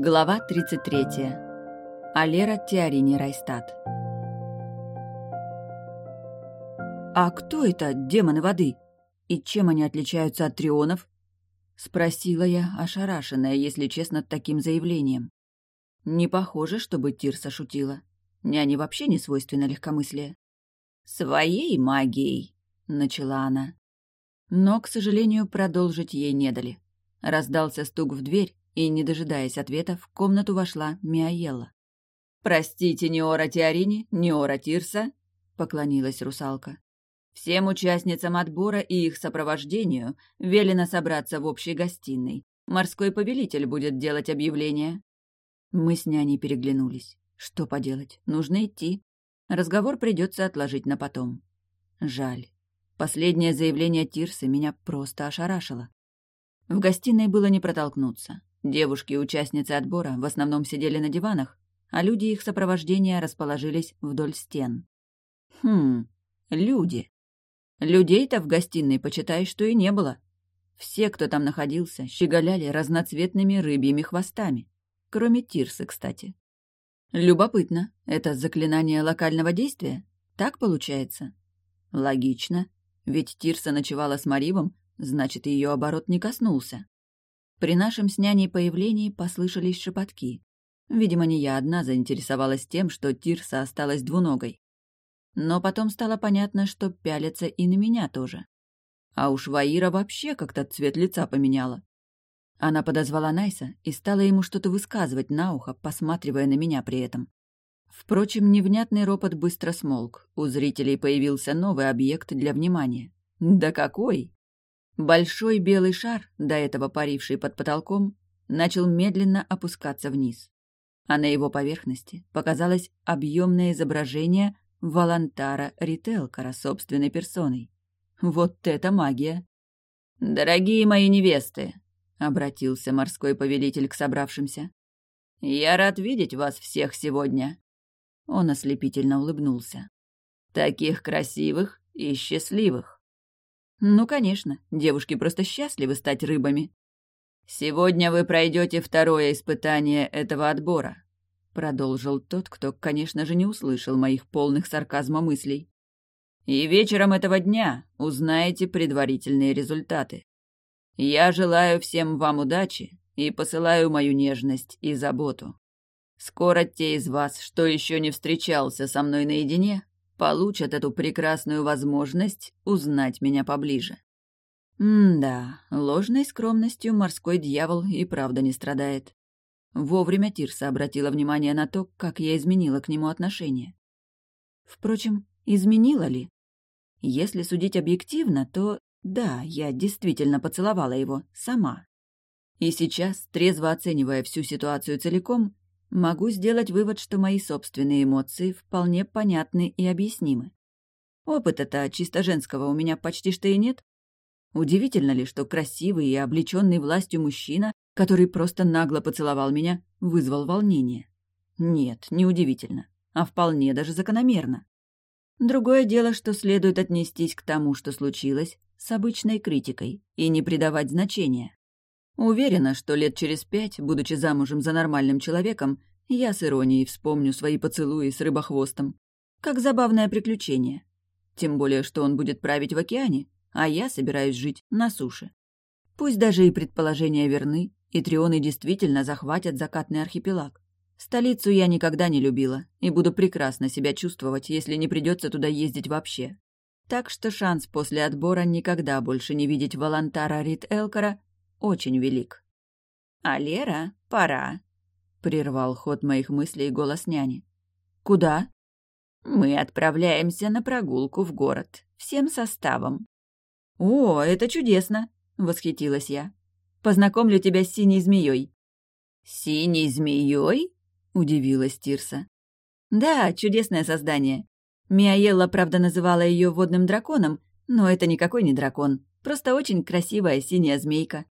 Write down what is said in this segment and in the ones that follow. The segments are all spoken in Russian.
Глава 33. Алера Теорини Райстат. «А кто это демоны воды? И чем они отличаются от трионов?» — спросила я, ошарашенная, если честно, таким заявлением. Не похоже, чтобы Тирса шутила. Няне вообще не свойственно легкомыслие. «Своей магией», — начала она. Но, к сожалению, продолжить ей не дали. Раздался стук в дверь, и, не дожидаясь ответа, в комнату вошла Миаелла. «Простите, Неора Теорини, Неора Тирса», — поклонилась русалка. «Всем участницам отбора и их сопровождению велено собраться в общей гостиной. Морской повелитель будет делать объявление». Мы с няней переглянулись. Что поделать, нужно идти. Разговор придется отложить на потом. Жаль. Последнее заявление Тирсы меня просто ошарашило. В гостиной было не протолкнуться. Девушки-участницы отбора в основном сидели на диванах, а люди их сопровождения расположились вдоль стен. Хм, люди. Людей-то в гостиной, почитай, что и не было. Все, кто там находился, щеголяли разноцветными рыбьими хвостами. Кроме Тирсы, кстати. Любопытно, это заклинание локального действия? Так получается? Логично. Ведь Тирса ночевала с Маривом, значит, ее оборот не коснулся. При нашем с няней появлении послышались шепотки. Видимо, не я одна заинтересовалась тем, что Тирса осталась двуногой. Но потом стало понятно, что пялится и на меня тоже. А уж Ваира вообще как-то цвет лица поменяла. Она подозвала Найса и стала ему что-то высказывать на ухо, посматривая на меня при этом. Впрочем, невнятный ропот быстро смолк. У зрителей появился новый объект для внимания. Да какой! Большой белый шар, до этого паривший под потолком, начал медленно опускаться вниз. А на его поверхности показалось объемное изображение Волонтара Рителкара собственной персоной. Вот это магия! «Дорогие мои невесты!» — обратился морской повелитель к собравшимся. «Я рад видеть вас всех сегодня!» Он ослепительно улыбнулся. «Таких красивых и счастливых!» Ну, конечно, девушки просто счастливы стать рыбами. «Сегодня вы пройдете второе испытание этого отбора», — продолжил тот, кто, конечно же, не услышал моих полных сарказма мыслей. «И вечером этого дня узнаете предварительные результаты. Я желаю всем вам удачи и посылаю мою нежность и заботу. Скоро те из вас, что еще не встречался со мной наедине, получат эту прекрасную возможность узнать меня поближе. М-да, ложной скромностью морской дьявол и правда не страдает. Вовремя Тирса обратила внимание на то, как я изменила к нему отношение. Впрочем, изменила ли? Если судить объективно, то да, я действительно поцеловала его сама. И сейчас, трезво оценивая всю ситуацию целиком, могу сделать вывод, что мои собственные эмоции вполне понятны и объяснимы. Опыта-то чисто женского у меня почти что и нет. Удивительно ли, что красивый и облеченный властью мужчина, который просто нагло поцеловал меня, вызвал волнение? Нет, не удивительно, а вполне даже закономерно. Другое дело, что следует отнестись к тому, что случилось, с обычной критикой и не придавать значения. Уверена, что лет через пять, будучи замужем за нормальным человеком, я с иронией вспомню свои поцелуи с рыбохвостом. Как забавное приключение. Тем более, что он будет править в океане, а я собираюсь жить на суше. Пусть даже и предположения верны, и трионы действительно захватят закатный архипелаг. Столицу я никогда не любила и буду прекрасно себя чувствовать, если не придется туда ездить вообще. Так что шанс после отбора никогда больше не видеть Волонтара Рит Элкора очень велик. «А Лера, пора», — прервал ход моих мыслей голос няни. «Куда?» «Мы отправляемся на прогулку в город, всем составом». «О, это чудесно!» — восхитилась я. «Познакомлю тебя с синей змеей». «Синей змеей?» — удивилась Тирса. «Да, чудесное создание. Миаелла, правда, называла ее водным драконом, но это никакой не дракон, просто очень красивая синяя змейка.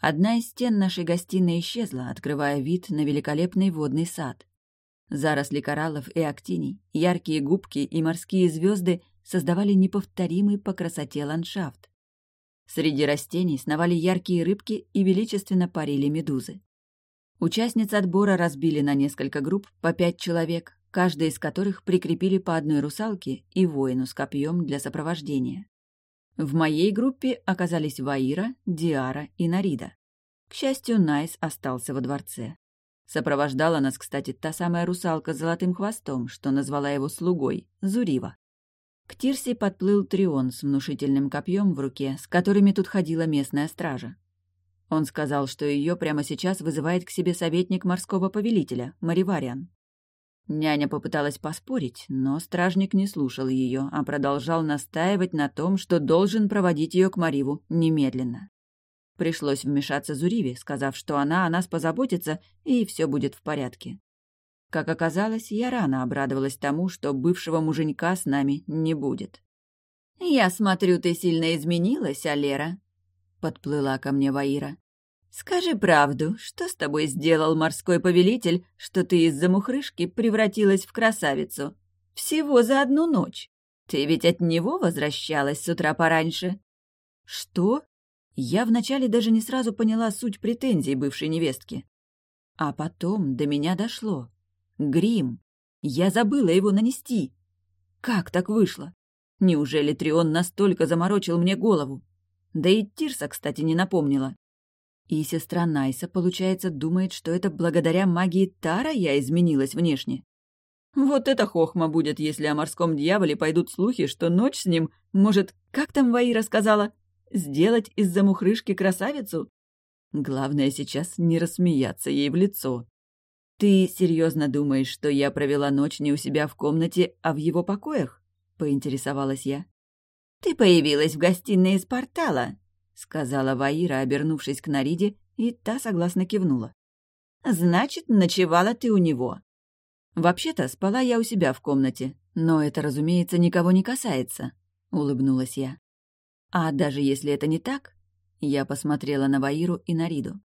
Одна из стен нашей гостиной исчезла, открывая вид на великолепный водный сад. Заросли кораллов и актиний, яркие губки и морские звезды создавали неповторимый по красоте ландшафт. Среди растений сновали яркие рыбки и величественно парили медузы. Участниц отбора разбили на несколько групп по пять человек, каждая из которых прикрепили по одной русалке и воину с копьем для сопровождения. В моей группе оказались Ваира, Диара и Нарида. К счастью, Найс остался во дворце. Сопровождала нас, кстати, та самая русалка с золотым хвостом, что назвала его слугой, Зурива. К Тирсе подплыл Трион с внушительным копьем в руке, с которыми тут ходила местная стража. Он сказал, что ее прямо сейчас вызывает к себе советник морского повелителя, Маривариан. Няня попыталась поспорить, но стражник не слушал ее, а продолжал настаивать на том, что должен проводить ее к Мариву немедленно. Пришлось вмешаться Зуриве, сказав, что она о нас позаботится, и все будет в порядке. Как оказалось, я рано обрадовалась тому, что бывшего муженька с нами не будет. «Я смотрю, ты сильно изменилась, Алера», — подплыла ко мне Ваира. «Скажи правду, что с тобой сделал морской повелитель, что ты из-за мухрышки превратилась в красавицу? Всего за одну ночь. Ты ведь от него возвращалась с утра пораньше». «Что?» Я вначале даже не сразу поняла суть претензий бывшей невестки. А потом до меня дошло. Грим. Я забыла его нанести. Как так вышло? Неужели Трион настолько заморочил мне голову? Да и Тирса, кстати, не напомнила. И сестра Найса, получается, думает, что это благодаря магии Тара я изменилась внешне. Вот это хохма будет, если о морском дьяволе пойдут слухи, что ночь с ним, может, как там Ваира сказала, Сделать из-за мухрышки красавицу? Главное сейчас не рассмеяться ей в лицо. «Ты серьезно думаешь, что я провела ночь не у себя в комнате, а в его покоях?» — поинтересовалась я. «Ты появилась в гостиной из портала», — сказала Ваира, обернувшись к Нариде, и та согласно кивнула. «Значит, ночевала ты у него». «Вообще-то спала я у себя в комнате, но это, разумеется, никого не касается», — улыбнулась я. А даже если это не так, я посмотрела на Ваиру и на Риду,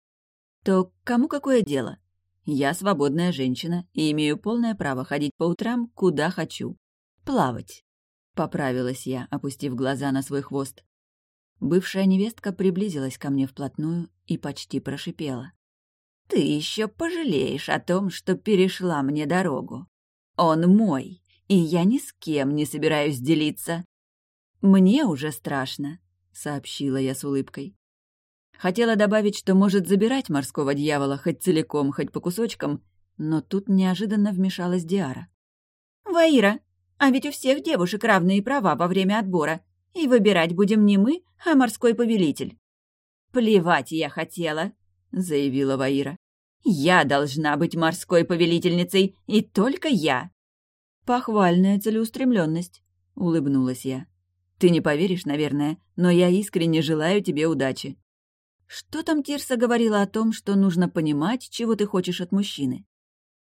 то кому какое дело? Я свободная женщина и имею полное право ходить по утрам, куда хочу. Плавать. Поправилась я, опустив глаза на свой хвост. Бывшая невестка приблизилась ко мне вплотную и почти прошипела. «Ты еще пожалеешь о том, что перешла мне дорогу. Он мой, и я ни с кем не собираюсь делиться. «Мне уже страшно», — сообщила я с улыбкой. Хотела добавить, что может забирать морского дьявола хоть целиком, хоть по кусочкам, но тут неожиданно вмешалась Диара. «Ваира, а ведь у всех девушек равные права во время отбора, и выбирать будем не мы, а морской повелитель». «Плевать я хотела», — заявила Ваира. «Я должна быть морской повелительницей, и только я». «Похвальная целеустремленность», — улыбнулась я. Ты не поверишь, наверное, но я искренне желаю тебе удачи. Что там Тирса говорила о том, что нужно понимать, чего ты хочешь от мужчины?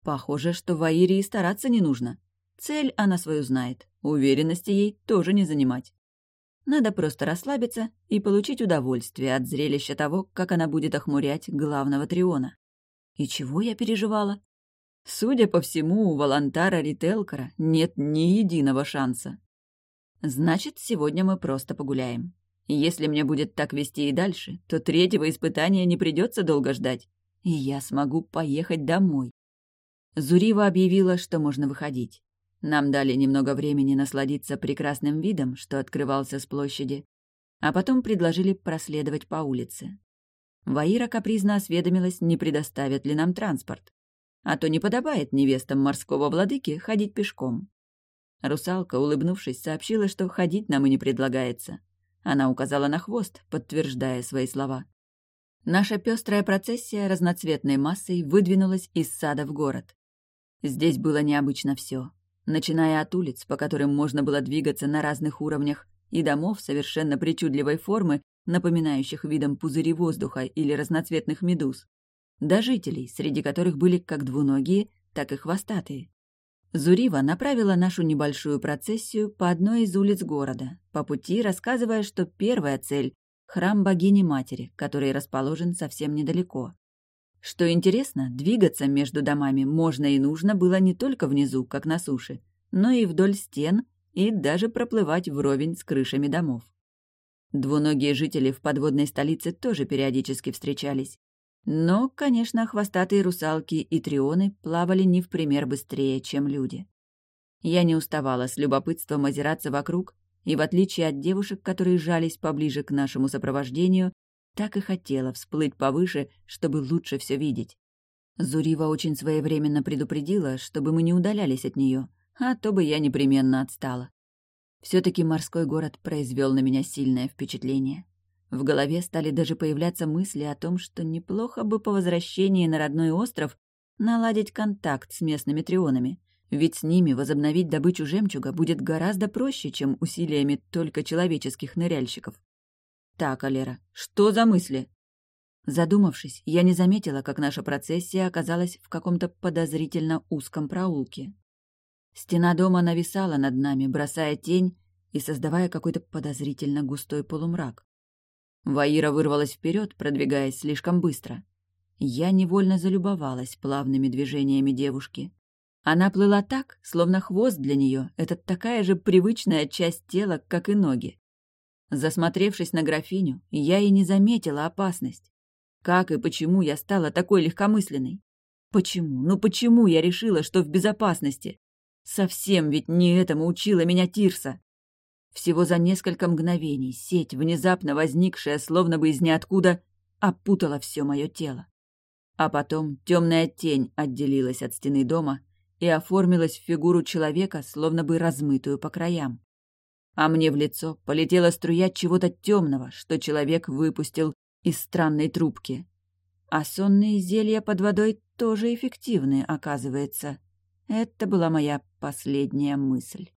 Похоже, что Ваире и стараться не нужно. Цель она свою знает, уверенности ей тоже не занимать. Надо просто расслабиться и получить удовольствие от зрелища того, как она будет охмурять главного Триона. И чего я переживала? Судя по всему, у Волонтара Рителкара нет ни единого шанса. Значит, сегодня мы просто погуляем. Если мне будет так вести и дальше, то третьего испытания не придется долго ждать, и я смогу поехать домой. Зурива объявила, что можно выходить. Нам дали немного времени насладиться прекрасным видом, что открывался с площади, а потом предложили проследовать по улице. Ваира капризно осведомилась, не предоставят ли нам транспорт. А то не подобает невестам морского владыки ходить пешком. Русалка, улыбнувшись, сообщила, что ходить нам и не предлагается. Она указала на хвост, подтверждая свои слова. Наша пестрая процессия разноцветной массой выдвинулась из сада в город. Здесь было необычно все, начиная от улиц, по которым можно было двигаться на разных уровнях, и домов совершенно причудливой формы, напоминающих видом пузыри воздуха или разноцветных медуз, до жителей, среди которых были как двуногие, так и хвостатые. Зурива направила нашу небольшую процессию по одной из улиц города, по пути рассказывая, что первая цель — храм богини-матери, который расположен совсем недалеко. Что интересно, двигаться между домами можно и нужно было не только внизу, как на суше, но и вдоль стен и даже проплывать вровень с крышами домов. Двуногие жители в подводной столице тоже периодически встречались. Но, конечно, хвостатые русалки и трионы плавали не в пример быстрее, чем люди. Я не уставала с любопытством озираться вокруг, и в отличие от девушек, которые жались поближе к нашему сопровождению, так и хотела всплыть повыше, чтобы лучше все видеть. Зурива очень своевременно предупредила, чтобы мы не удалялись от нее, а то бы я непременно отстала. все таки морской город произвел на меня сильное впечатление. В голове стали даже появляться мысли о том, что неплохо бы по возвращении на родной остров наладить контакт с местными трионами, ведь с ними возобновить добычу жемчуга будет гораздо проще, чем усилиями только человеческих ныряльщиков. Так, Алера, что за мысли? Задумавшись, я не заметила, как наша процессия оказалась в каком-то подозрительно узком проулке. Стена дома нависала над нами, бросая тень и создавая какой-то подозрительно густой полумрак. Ваира вырвалась вперед, продвигаясь слишком быстро. Я невольно залюбовалась плавными движениями девушки. Она плыла так, словно хвост для нее — это такая же привычная часть тела, как и ноги. Засмотревшись на графиню, я и не заметила опасность. Как и почему я стала такой легкомысленной? Почему? Ну почему я решила, что в безопасности? Совсем ведь не этому учила меня Тирса. Всего за несколько мгновений сеть, внезапно возникшая, словно бы из ниоткуда, опутала все мое тело. А потом темная тень отделилась от стены дома и оформилась в фигуру человека, словно бы размытую по краям. А мне в лицо полетела струя чего-то темного, что человек выпустил из странной трубки. А сонные зелья под водой тоже эффективны, оказывается. Это была моя последняя мысль.